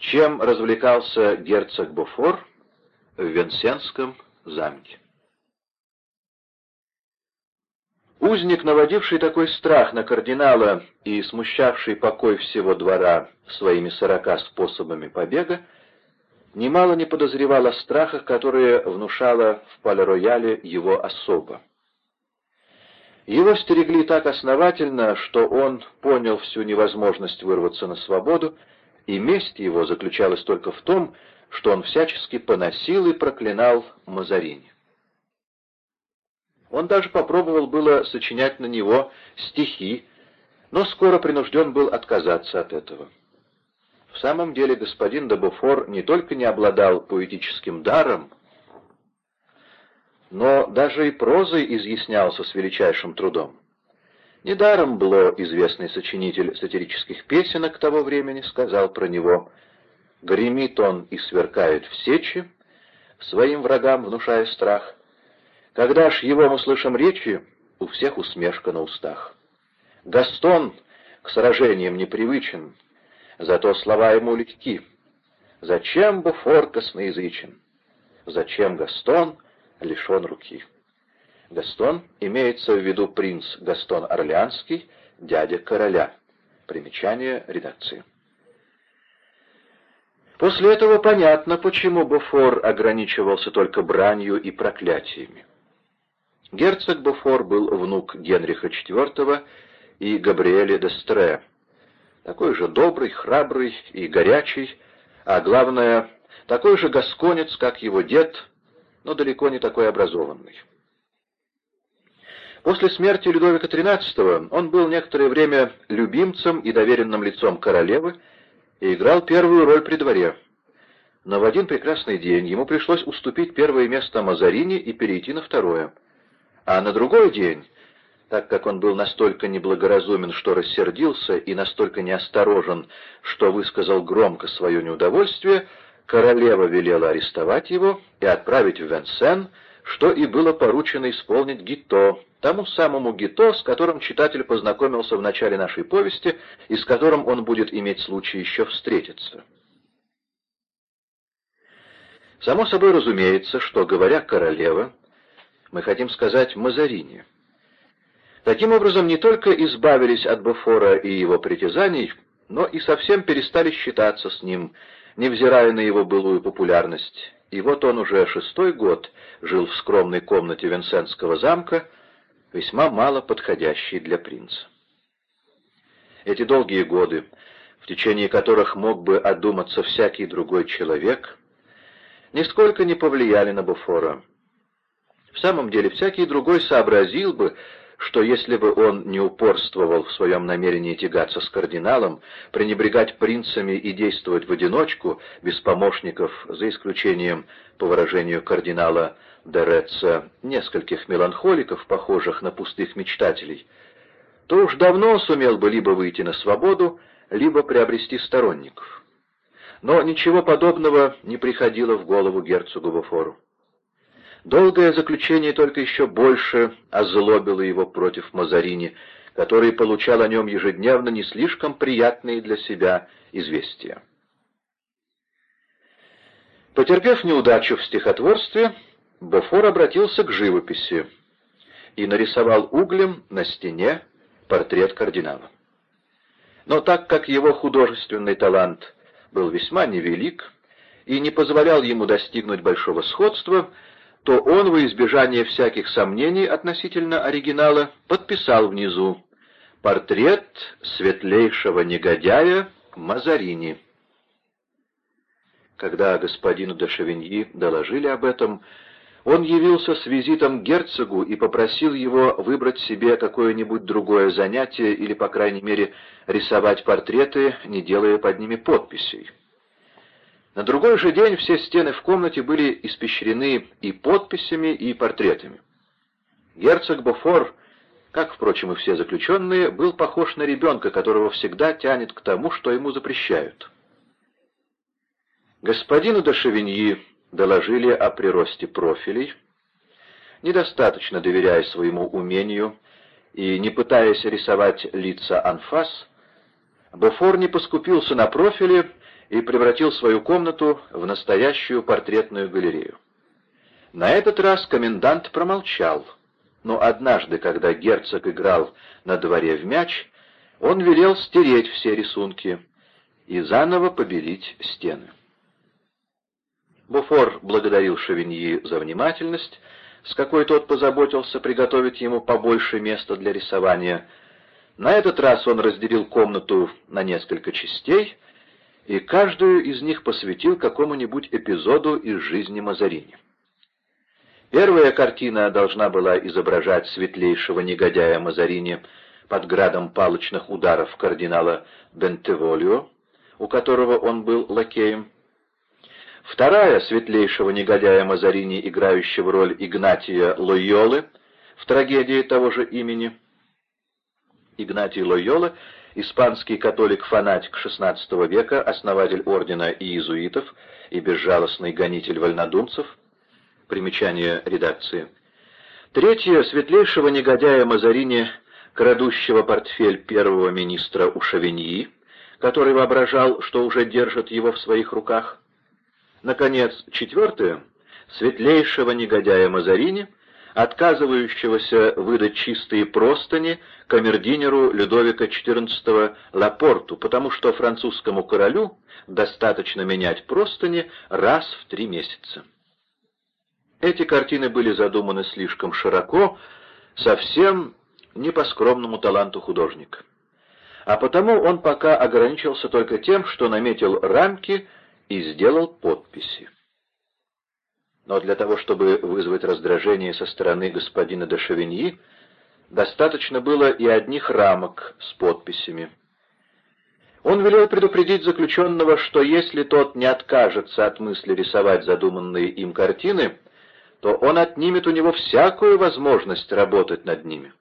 чем развлекался герцог Буфор в Венсенском замке. Узник, наводивший такой страх на кардинала и смущавший покой всего двора своими сорока способами побега, немало не подозревал о страхах, которые внушала в Пале-Рояле его особа. Его стерегли так основательно, что он понял всю невозможность вырваться на свободу, и месть его заключалась только в том, что он всячески поносил и проклинал Мазарини. Он даже попробовал было сочинять на него стихи, но скоро принужден был отказаться от этого. В самом деле господин Дебуфор не только не обладал поэтическим даром, но даже и прозой изъяснялся с величайшим трудом. Недаром Бло, известный сочинитель сатирических песенок того времени, сказал про него «Гремит он и сверкает в сечи, своим врагам внушая страх, когда ж его мы слышим речи, у всех усмешка на устах. Гастон к сражениям непривычен, зато слова ему легки. Зачем Буфор косноязычен? Зачем Гастон лишен руки? Гастон имеется в виду принц Гастон Орлеанский, дядя короля. Примечание редакции. После этого понятно, почему Буфор ограничивался только бранью и проклятиями. Герцог Буфор был внук Генриха IV и Габриэля де Стре, такой же добрый, храбрый и горячий, а главное, такой же гасконец, как его дед, но далеко не такой образованный. После смерти Людовика XIII он был некоторое время любимцем и доверенным лицом королевы и играл первую роль при дворе. Но в один прекрасный день ему пришлось уступить первое место Мазарини и перейти на второе — а на другой день, так как он был настолько неблагоразумен, что рассердился, и настолько неосторожен, что высказал громко свое неудовольствие, королева велела арестовать его и отправить в Венсен, что и было поручено исполнить Гито, тому самому Гито, с которым читатель познакомился в начале нашей повести и с которым он будет иметь случай еще встретиться. Само собой разумеется, что, говоря «королева», мы хотим сказать Мазарини. Таким образом, не только избавились от Бофора и его притязаний, но и совсем перестали считаться с ним, невзирая на его былую популярность. И вот он уже шестой год жил в скромной комнате Венсенского замка, весьма мало подходящей для принца. Эти долгие годы, в течение которых мог бы одуматься всякий другой человек, нисколько не повлияли на Буфора. В самом деле, всякий другой сообразил бы, что если бы он не упорствовал в своем намерении тягаться с кардиналом, пренебрегать принцами и действовать в одиночку, без помощников, за исключением, по выражению кардинала Дереца, нескольких меланхоликов, похожих на пустых мечтателей, то уж давно сумел бы либо выйти на свободу, либо приобрести сторонников. Но ничего подобного не приходило в голову герцогу Буфору. Долгое заключение только еще больше озлобило его против Мазарини, который получал о нем ежедневно не слишком приятные для себя известия. Потерпев неудачу в стихотворстве, Бофор обратился к живописи и нарисовал углем на стене портрет кардинала. Но так как его художественный талант был весьма невелик и не позволял ему достигнуть большого сходства, то он, во избежание всяких сомнений относительно оригинала, подписал внизу «Портрет светлейшего негодяя Мазарини». Когда господину де Шевиньи доложили об этом, он явился с визитом к герцогу и попросил его выбрать себе какое-нибудь другое занятие или, по крайней мере, рисовать портреты, не делая под ними подписей. На другой же день все стены в комнате были испещрены и подписями, и портретами. Герцог Бофор, как, впрочем, и все заключенные, был похож на ребенка, которого всегда тянет к тому, что ему запрещают. Господину де Шевиньи доложили о приросте профилей, недостаточно доверяя своему умению и не пытаясь рисовать лица анфас, Бофор не поскупился на профиле и превратил свою комнату в настоящую портретную галерею. На этот раз комендант промолчал, но однажды, когда герцог играл на дворе в мяч, он велел стереть все рисунки и заново побелить стены. Буфор благодарил Шевиньи за внимательность, с какой тот позаботился приготовить ему побольше места для рисования. На этот раз он разделил комнату на несколько частей — и каждую из них посвятил какому-нибудь эпизоду из жизни Мазарини. Первая картина должна была изображать светлейшего негодяя Мазарини под градом палочных ударов кардинала Бентеволио, у которого он был лакеем. Вторая — светлейшего негодяя Мазарини, играющего роль Игнатия Лойолы в трагедии того же имени. Игнатий Лойола — испанский католик-фанатик XVI века, основатель ордена иезуитов и безжалостный гонитель вольнодумцев. Примечание редакции. Третье — светлейшего негодяя Мазарини, крадущего портфель первого министра у Шавиньи, который воображал, что уже держит его в своих руках. Наконец, четвертое — светлейшего негодяя Мазарини — отказывающегося выдать чистые простыни камердинеру Людовика XIV Лапорту, потому что французскому королю достаточно менять простыни раз в три месяца. Эти картины были задуманы слишком широко, совсем не по скромному таланту художника. А потому он пока ограничился только тем, что наметил рамки и сделал подписи. Но для того, чтобы вызвать раздражение со стороны господина де Шевиньи, достаточно было и одних рамок с подписями. Он велел предупредить заключенного, что если тот не откажется от мысли рисовать задуманные им картины, то он отнимет у него всякую возможность работать над ними.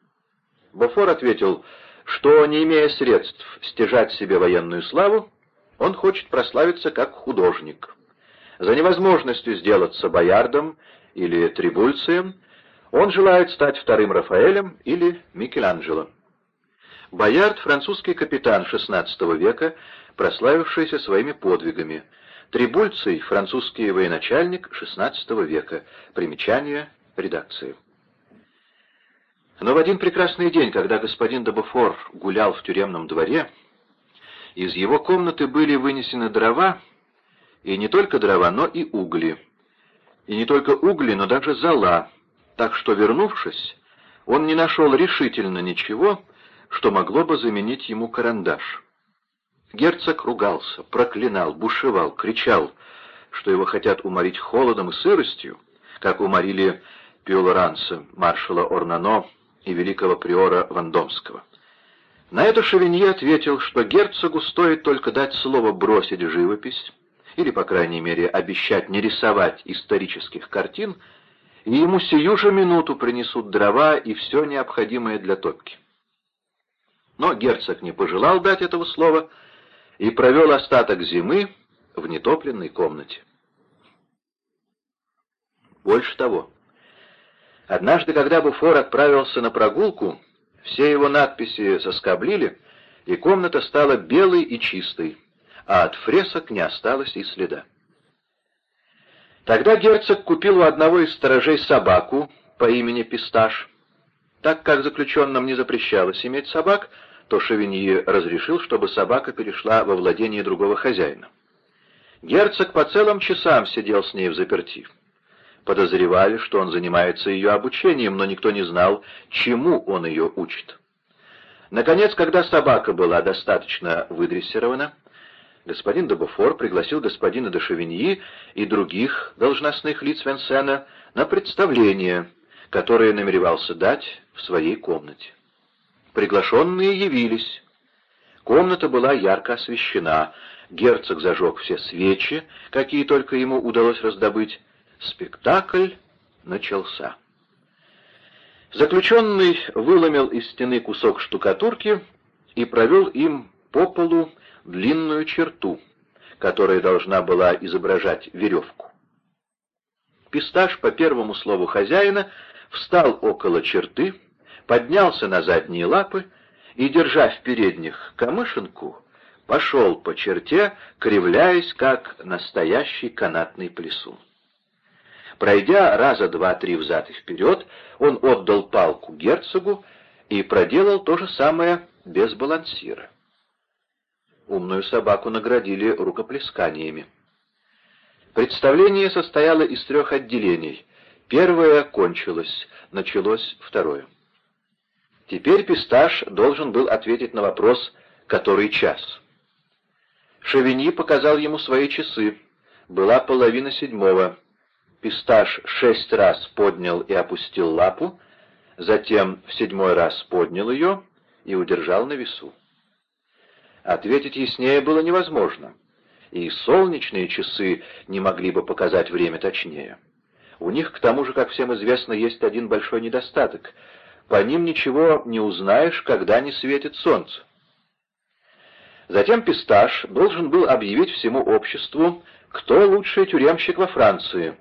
Бофор ответил, что, не имея средств стяжать себе военную славу, он хочет прославиться как художник. За невозможностью сделаться боярдом или трибульцием он желает стать вторым Рафаэлем или Микеланджело. Боярд — французский капитан XVI века, прославившийся своими подвигами. Трибульций — французский военачальник XVI века. Примечание редакции. Но в один прекрасный день, когда господин Дебуфор гулял в тюремном дворе, из его комнаты были вынесены дрова, и не только дрова, но и угли. И не только угли, но даже зола. Так что, вернувшись, он не нашел решительно ничего, что могло бы заменить ему карандаш. Герцог ругался, проклинал, бушевал, кричал, что его хотят уморить холодом и сыростью, как уморили Пиолоранца, маршала Орнано и великого приора Вандомского. На это Шевинье ответил, что герцогу стоит только дать слово бросить живопись, или, по крайней мере, обещать не рисовать исторических картин, и ему сию же минуту принесут дрова и все необходимое для топки. Но герцог не пожелал дать этого слова и провел остаток зимы в нетопленной комнате. Больше того, однажды, когда Буфор отправился на прогулку, все его надписи соскоблили, и комната стала белой и чистой а от фресок не осталось и следа. Тогда герцог купил у одного из сторожей собаку по имени Писташ. Так как заключенным не запрещалось иметь собак, то Шевиньи разрешил, чтобы собака перешла во владение другого хозяина. Герцог по целым часам сидел с ней в заперти. Подозревали, что он занимается ее обучением, но никто не знал, чему он ее учит. Наконец, когда собака была достаточно выдрессирована, господин Дебуфор пригласил господина де Шевиньи и других должностных лиц Венсена на представление, которое намеревался дать в своей комнате. Приглашенные явились. Комната была ярко освещена, герцог зажег все свечи, какие только ему удалось раздобыть. Спектакль начался. Заключенный выломил из стены кусок штукатурки и провел им по полу длинную черту, которая должна была изображать веревку. Писташ по первому слову хозяина встал около черты, поднялся на задние лапы и, держа в передних камышинку, пошел по черте, кривляясь, как настоящий канатный плесун. Пройдя раза два-три взад и вперед, он отдал палку герцогу и проделал то же самое без балансира. Умную собаку наградили рукоплесканиями. Представление состояло из трех отделений. Первое кончилось, началось второе. Теперь Писташ должен был ответить на вопрос «который час?». Шевини показал ему свои часы. Была половина седьмого. Писташ шесть раз поднял и опустил лапу, затем в седьмой раз поднял ее и удержал на весу. Ответить яснее было невозможно, и солнечные часы не могли бы показать время точнее. У них, к тому же, как всем известно, есть один большой недостаток. По ним ничего не узнаешь, когда не светит солнце. Затем Писташ должен был объявить всему обществу, кто лучший тюремщик во Франции.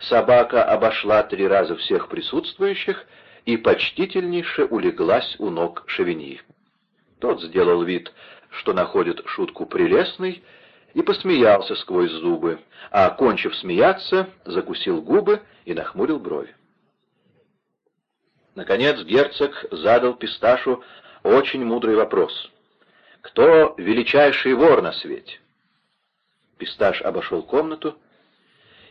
Собака обошла три раза всех присутствующих и почтительнейше улеглась у ног Шевини. Тот сделал вид, что находит шутку прелестной, и посмеялся сквозь зубы, а, кончив смеяться, закусил губы и нахмурил брови. Наконец герцог задал Писташу очень мудрый вопрос. «Кто величайший вор на свете?» Писташ обошел комнату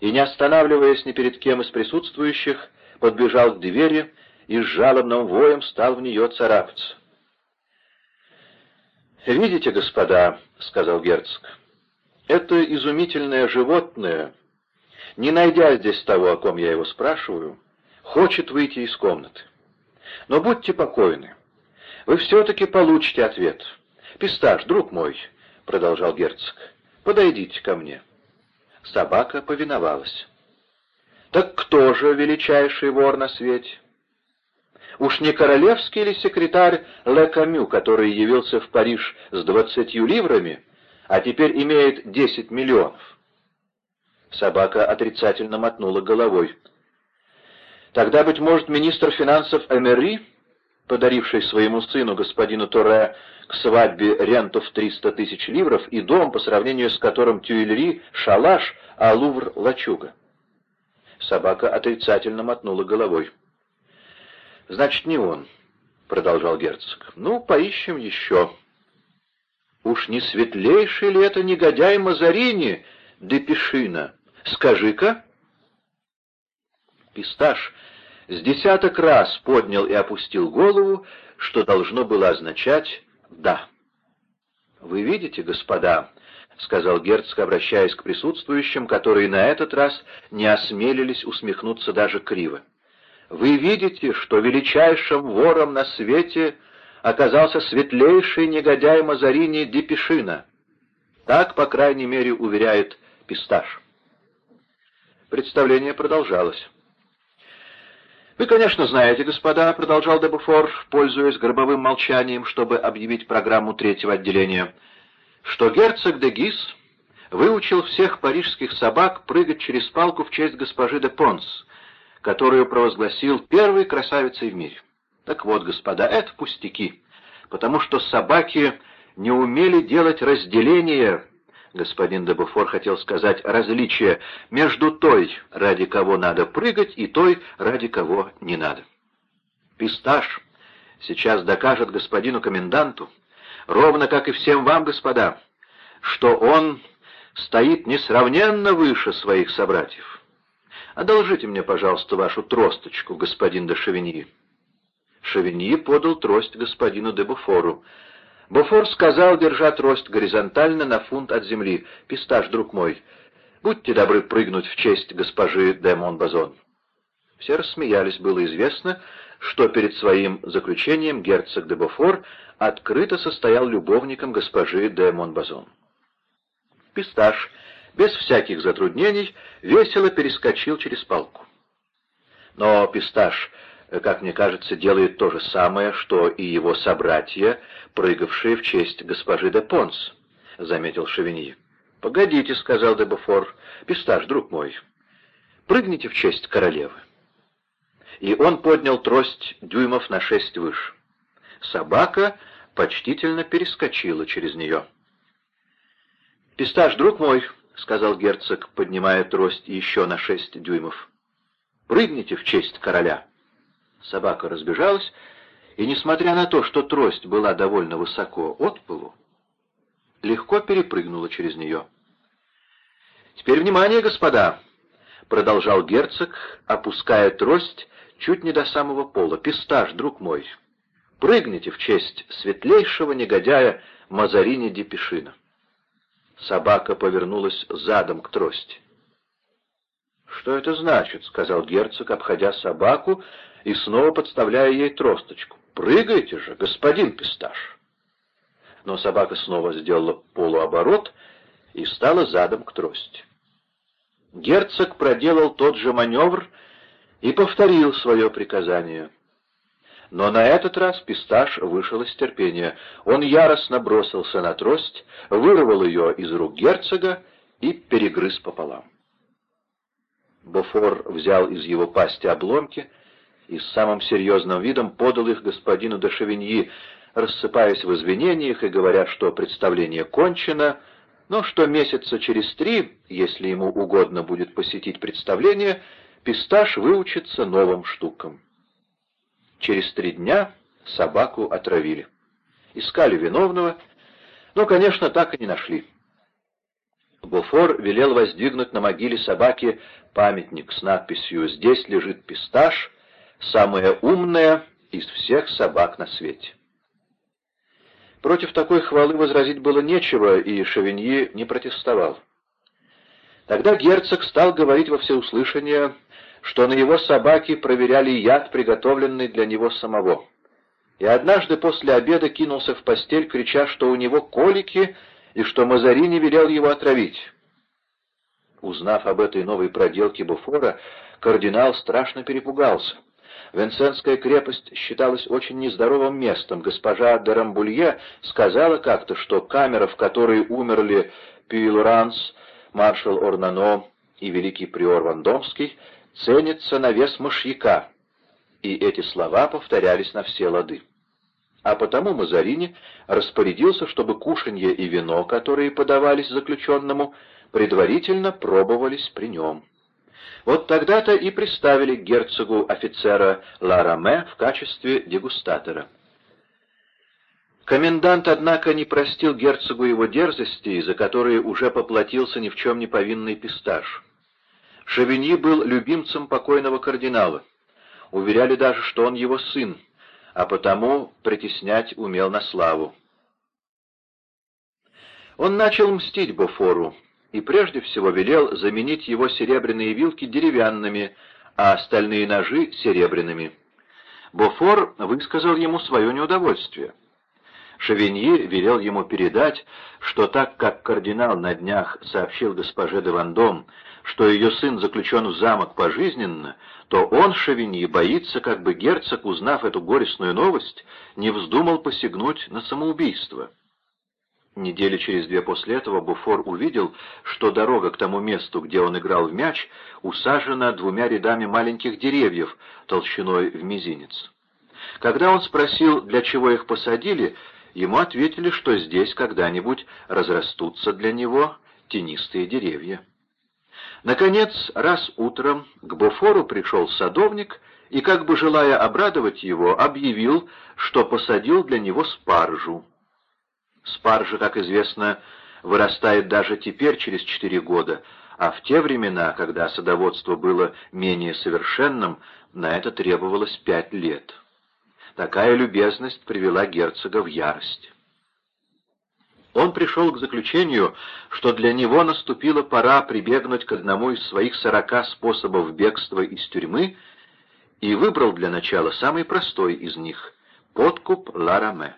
и, не останавливаясь ни перед кем из присутствующих, подбежал к двери и с жалобным воем стал в нее царапаться. «Видите, господа», — сказал герцог, — «это изумительное животное, не найдя здесь того, о ком я его спрашиваю, хочет выйти из комнаты. Но будьте покойны, вы все-таки получите ответ. Писташ, друг мой», — продолжал герцог, — «подойдите ко мне». Собака повиновалась. «Так кто же величайший вор на свете?» Уж не королевский ли секретарь Ле Камю, который явился в Париж с двадцатью ливрами, а теперь имеет десять миллионов? Собака отрицательно мотнула головой. Тогда, быть может, министр финансов Эмери, подаривший своему сыну, господину Торе, к свадьбе ренту в триста тысяч ливров и дом, по сравнению с которым Тюильри — шалаш, а Лувр — лачуга. Собака отрицательно мотнула головой. «Значит, не он», — продолжал герцог. «Ну, поищем еще». «Уж не светлейший ли это негодяй Мазарини, Депешина? Скажи-ка». Писташ с десяток раз поднял и опустил голову, что должно было означать «да». «Вы видите, господа», — сказал герцог, обращаясь к присутствующим, которые на этот раз не осмелились усмехнуться даже криво. Вы видите, что величайшим вором на свете оказался светлейший негодяй Мазарини Депешина. Так, по крайней мере, уверяет Писташ. Представление продолжалось. «Вы, конечно, знаете, господа», — продолжал Дебуфор, пользуясь гробовым молчанием, чтобы объявить программу третьего отделения, что герцог де Гис выучил всех парижских собак прыгать через палку в честь госпожи де Понс, которую провозгласил первой красавицей в мире. Так вот, господа, это пустяки, потому что собаки не умели делать разделение, господин Дебуфор хотел сказать различие, между той, ради кого надо прыгать, и той, ради кого не надо. Писташ сейчас докажет господину коменданту, ровно как и всем вам, господа, что он стоит несравненно выше своих собратьев. «Одолжите мне, пожалуйста, вашу тросточку, господин де Шевиньи». Шевиньи подал трость господину де Буфору. Буфор сказал, держа трость горизонтально на фунт от земли, «Пистаж, друг мой, будьте добры прыгнуть в честь госпожи де Монбазон». Все рассмеялись, было известно, что перед своим заключением герцог де Буфор открыто состоял любовником госпожи де Монбазон. Пистаж без всяких затруднений, весело перескочил через палку. Но Писташ, как мне кажется, делает то же самое, что и его собратья, прыгавшие в честь госпожи де Понс, — заметил Шевиньи. — Погодите, — сказал де Буфор, — Писташ, друг мой, прыгните в честь королевы. И он поднял трость дюймов на шесть выше. Собака почтительно перескочила через нее. «Пистаж, друг мой», — сказал герцог, поднимая трость еще на шесть дюймов, — «прыгните в честь короля». Собака разбежалась, и, несмотря на то, что трость была довольно высоко от полу, легко перепрыгнула через нее. «Теперь внимание, господа!» — продолжал герцог, опуская трость чуть не до самого пола. «Пистаж, друг мой, прыгните в честь светлейшего негодяя Мазарини Депешина». Собака повернулась задом к трости. «Что это значит?» — сказал герцог, обходя собаку и снова подставляя ей тросточку. «Прыгайте же, господин Пистаж!» Но собака снова сделала полуоборот и стала задом к трости. Герцог проделал тот же маневр и повторил свое приказание. Но на этот раз Пистаж вышел из терпения. Он яростно бросился на трость, вырвал ее из рук герцога и перегрыз пополам. Бофор взял из его пасти обломки и с самым серьезным видом подал их господину де Шевиньи, рассыпаясь в извинениях и говоря, что представление кончено, но что месяца через три, если ему угодно будет посетить представление, Писташ выучится новым штукам. Через три дня собаку отравили. Искали виновного, но, конечно, так и не нашли. Буфор велел воздвигнуть на могиле собаки памятник с надписью «Здесь лежит пистаж, самая умная из всех собак на свете». Против такой хвалы возразить было нечего, и Шавиньи не протестовал. Тогда герцог стал говорить во всеуслышание, что на его собаке проверяли яд, приготовленный для него самого. И однажды после обеда кинулся в постель, крича, что у него колики и что Мазарини велел его отравить. Узнав об этой новой проделке Буфора, кардинал страшно перепугался. Венсенская крепость считалась очень нездоровым местом. Госпожа де Рамбулье сказала как-то, что камера, в которой умерли Пюйлранс, маршал Орнано и великий приор Вандомский, ценится на вес мышьяка. И эти слова повторялись на все лады. А потому Мазарини распорядился, чтобы кушанье и вино, которые подавались заключенному, предварительно пробовались при нем. Вот тогда-то и приставили герцогу офицера Лараме в качестве дегустатора. Комендант, однако, не простил герцогу его дерзости, за которые уже поплатился ни в чем не повинный пистаж. Шавиньи был любимцем покойного кардинала. Уверяли даже, что он его сын, а потому притеснять умел на славу. Он начал мстить Бофору, и прежде всего велел заменить его серебряные вилки деревянными, а остальные ножи — серебряными. Бофор высказал ему свое неудовольствие. Шавиньи велел ему передать, что так как кардинал на днях сообщил госпоже де Вандом, что ее сын заключен в замок пожизненно, то он, Шавиньи, боится, как бы герцог, узнав эту горестную новость, не вздумал посягнуть на самоубийство. Недели через две после этого Буфор увидел, что дорога к тому месту, где он играл в мяч, усажена двумя рядами маленьких деревьев толщиной в мизинец. Когда он спросил, для чего их посадили, ему ответили, что здесь когда-нибудь разрастутся для него тенистые деревья. Наконец, раз утром к Буфору пришел садовник и, как бы желая обрадовать его, объявил, что посадил для него спаржу. Спаржа, как известно, вырастает даже теперь, через четыре года, а в те времена, когда садоводство было менее совершенным, на это требовалось пять лет. Такая любезность привела герцога в ярость. Он пришел к заключению, что для него наступила пора прибегнуть к одному из своих сорока способов бегства из тюрьмы и выбрал для начала самый простой из них — подкуп Лараме.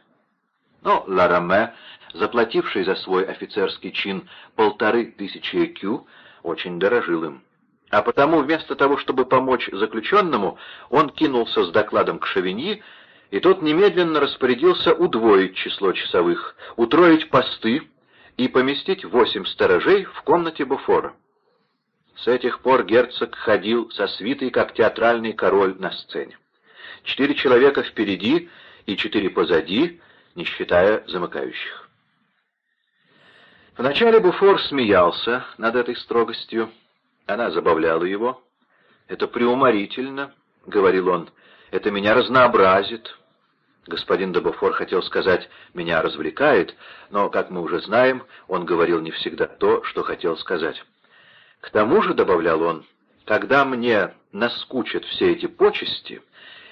Но Лараме, заплативший за свой офицерский чин полторы тысячи ЭКЮ, очень дорожил им. А потому вместо того, чтобы помочь заключенному, он кинулся с докладом к Шавиньи, и тот немедленно распорядился удвоить число часовых, утроить посты и поместить восемь сторожей в комнате буфора. С этих пор герцог ходил со свитой, как театральный король на сцене. Четыре человека впереди и четыре позади не считая замыкающих. Вначале Буфор смеялся над этой строгостью. Она забавляла его. «Это преуморительно», — говорил он, — «это меня разнообразит». Господин Дебофор хотел сказать «меня развлекает», но, как мы уже знаем, он говорил не всегда то, что хотел сказать. «К тому же», — добавлял он, — «когда мне наскучат все эти почести,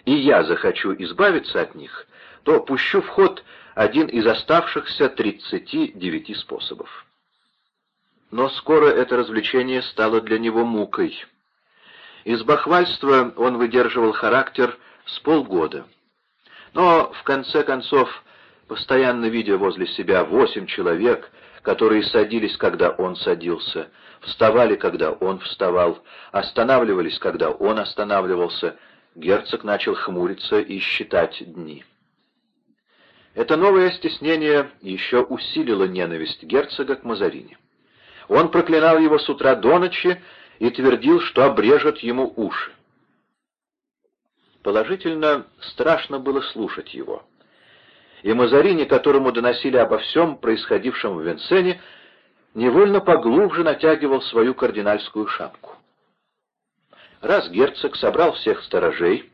и я захочу избавиться от них, то пущу в ход один из оставшихся 39 способов». Но скоро это развлечение стало для него мукой. Из бахвальства он выдерживал характер с полгода — но, в конце концов, постоянно видя возле себя восемь человек, которые садились, когда он садился, вставали, когда он вставал, останавливались, когда он останавливался, герцог начал хмуриться и считать дни. Это новое стеснение еще усилило ненависть герцога к Мазарине. Он проклинал его с утра до ночи и твердил, что обрежет ему уши. Положительно, страшно было слушать его. И Мазарини, которому доносили обо всем происходившем в Венцене, невольно поглубже натягивал свою кардинальскую шапку. Раз герцог собрал всех сторожей,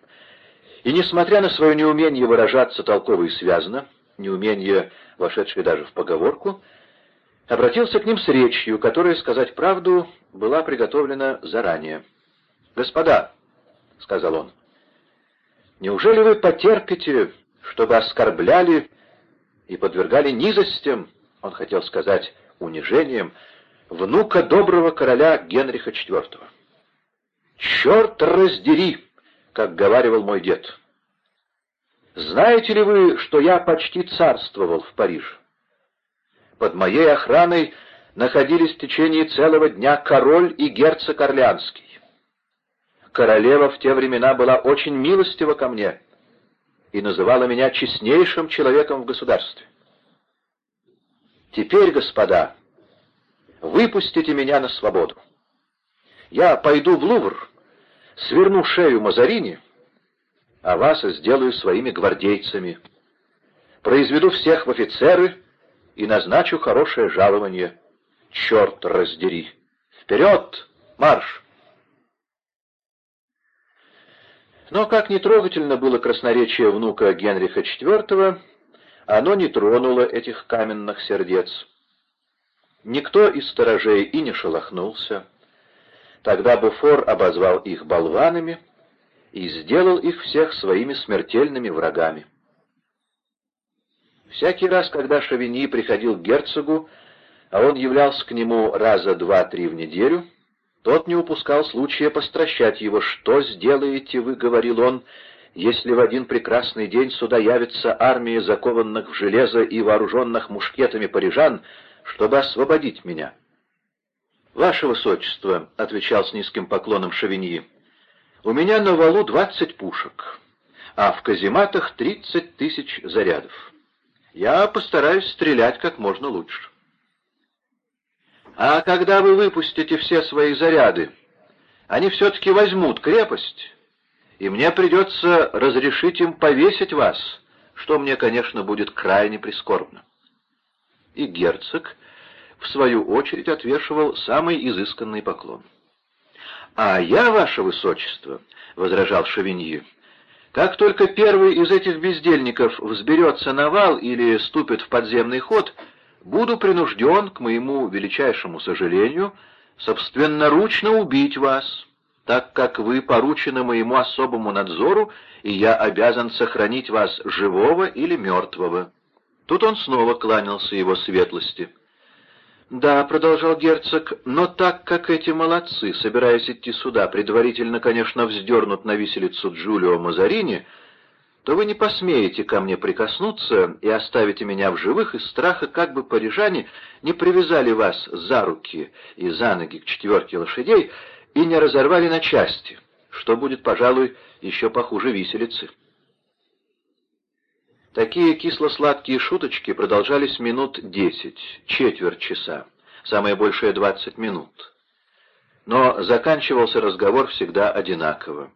и, несмотря на свое неумение выражаться толково и связно, неумение, вошедшее даже в поговорку, обратился к ним с речью, которая, сказать правду, была приготовлена заранее. «Господа», — сказал он, Неужели вы потерпите, чтобы оскорбляли и подвергали низостям, он хотел сказать унижением, внука доброго короля Генриха IV? «Черт раздери!» — как говаривал мой дед. «Знаете ли вы, что я почти царствовал в Париже? Под моей охраной находились в течение целого дня король и герцог Орлеанский королева в те времена была очень милостива ко мне и называла меня честнейшим человеком в государстве. Теперь, господа, выпустите меня на свободу. Я пойду в Лувр, сверну шею Мазарини, а вас сделаю своими гвардейцами, произведу всех в офицеры и назначу хорошее жалование. Черт раздери! Вперед! Марш! Но как нетрогательно было красноречие внука Генриха IV, оно не тронуло этих каменных сердец. Никто из сторожей и не шелохнулся. Тогда Буфор обозвал их болванами и сделал их всех своими смертельными врагами. Всякий раз, когда Шавиньи приходил к герцогу, а он являлся к нему раза два-три в неделю, тот не упускал случая постращать его. «Что сделаете вы, — говорил он, — если в один прекрасный день сюда явится армия закованных в железо и вооруженных мушкетами парижан, чтобы освободить меня?» «Ваше Высочество», — отвечал с низким поклоном Шавиньи, — «у меня на валу двадцать пушек, а в казематах тридцать тысяч зарядов. Я постараюсь стрелять как можно лучше». А когда вы выпустите все свои заряды, они все-таки возьмут крепость, и мне придется разрешить им повесить вас, что мне, конечно, будет крайне прискорбно. И герцог, в свою очередь, отвешивал самый изысканный поклон. «А я, ваше высочество», — возражал Шавиньи, — «как только первый из этих бездельников взберется на вал или ступит в подземный ход, — буду принужден, к моему величайшему сожалению, собственноручно убить вас, так как вы поручены моему особому надзору, и я обязан сохранить вас живого или мертвого». Тут он снова кланялся его светлости. «Да», — продолжал герцог, — «но так как эти молодцы, собираясь идти сюда, предварительно, конечно, вздернут на виселицу Джулио Мазарини, — то вы не посмеете ко мне прикоснуться и оставите меня в живых из страха, как бы парижане не привязали вас за руки и за ноги к четверке лошадей и не разорвали на части, что будет, пожалуй, еще похуже виселицы. Такие кисло-сладкие шуточки продолжались минут десять, четверть часа, самое большее двадцать минут. Но заканчивался разговор всегда одинаково.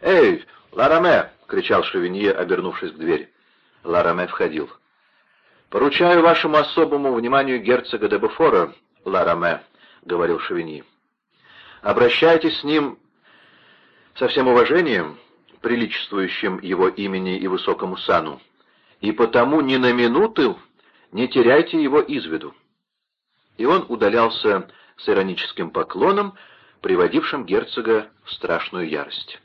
«Эй, Лараме!» — кричал Шевинье, обернувшись к двери. Лараме входил. «Поручаю вашему особому вниманию герцога де Буфора, Лараме», — говорил Шевини. «Обращайтесь с ним со всем уважением, приличествующим его имени и высокому сану, и потому ни на минуту не теряйте его из виду». И он удалялся с ироническим поклоном, приводившим герцога в страшную ярость.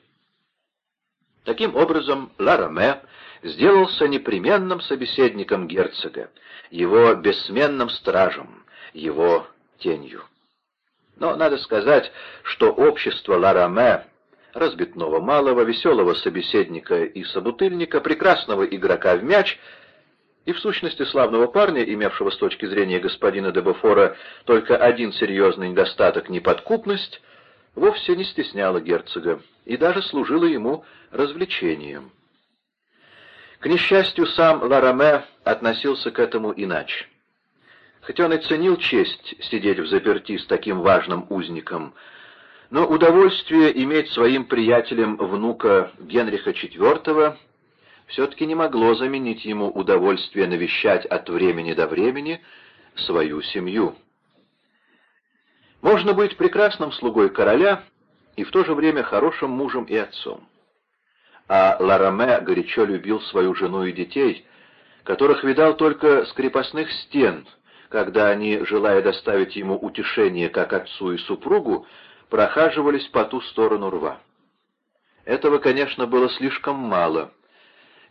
Таким образом, Лараме сделался непременным собеседником герцога, его бессменным стражем, его тенью. Но надо сказать, что общество Лараме, разбитного малого, веселого собеседника и собутыльника, прекрасного игрока в мяч и в сущности славного парня, имевшего с точки зрения господина Дебофора только один серьезный недостаток — неподкупность, вовсе не стесняло герцога и даже служило ему развлечением. К несчастью, сам Лараме относился к этому иначе. Хотя он и ценил честь сидеть в заперти с таким важным узником, но удовольствие иметь своим приятелем внука Генриха IV все-таки не могло заменить ему удовольствие навещать от времени до времени свою семью. Можно быть прекрасным слугой короля и в то же время хорошим мужем и отцом а Лараме горячо любил свою жену и детей, которых видал только с крепостных стен, когда они, желая доставить ему утешение как отцу и супругу, прохаживались по ту сторону рва. Этого, конечно, было слишком мало,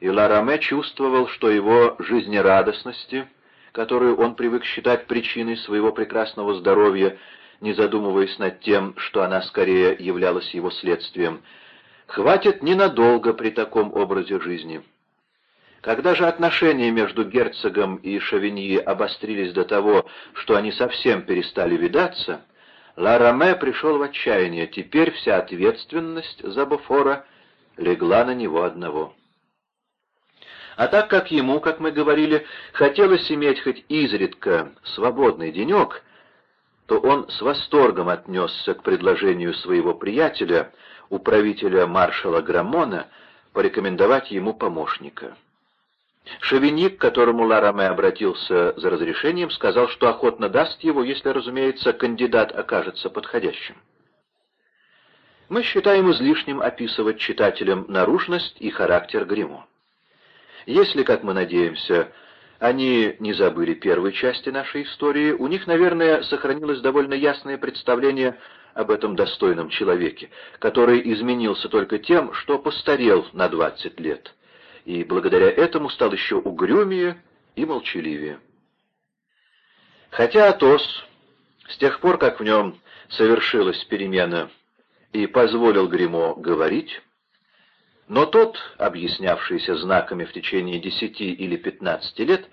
и Лараме чувствовал, что его жизнерадостности, которую он привык считать причиной своего прекрасного здоровья, не задумываясь над тем, что она скорее являлась его следствием, хватит ненадолго при таком образе жизни. Когда же отношения между герцогом и Шавиньи обострились до того, что они совсем перестали видаться, Ла пришел в отчаяние. Теперь вся ответственность за Буфора легла на него одного. А так как ему, как мы говорили, хотелось иметь хоть изредка свободный денек, то он с восторгом отнесся к предложению своего приятеля — управителя маршала Граммона порекомендовать ему помощника. Шевиник, к которому Лараме обратился за разрешением, сказал, что охотно даст его, если, разумеется, кандидат окажется подходящим. Мы считаем излишним описывать читателям наружность и характер Гримо. Если, как мы надеемся, они не забыли первой части нашей истории, у них, наверное, сохранилось довольно ясное представление об этом достойном человеке, который изменился только тем, что постарел на двадцать лет, и благодаря этому стал еще угрюмее и молчаливее. Хотя Атос, с тех пор, как в нем совершилась перемена и позволил Гримо говорить, но тот, объяснявшийся знаками в течение десяти или пятнадцати лет,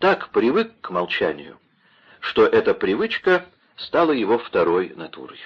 так привык к молчанию, что эта привычка стала его второй натурой.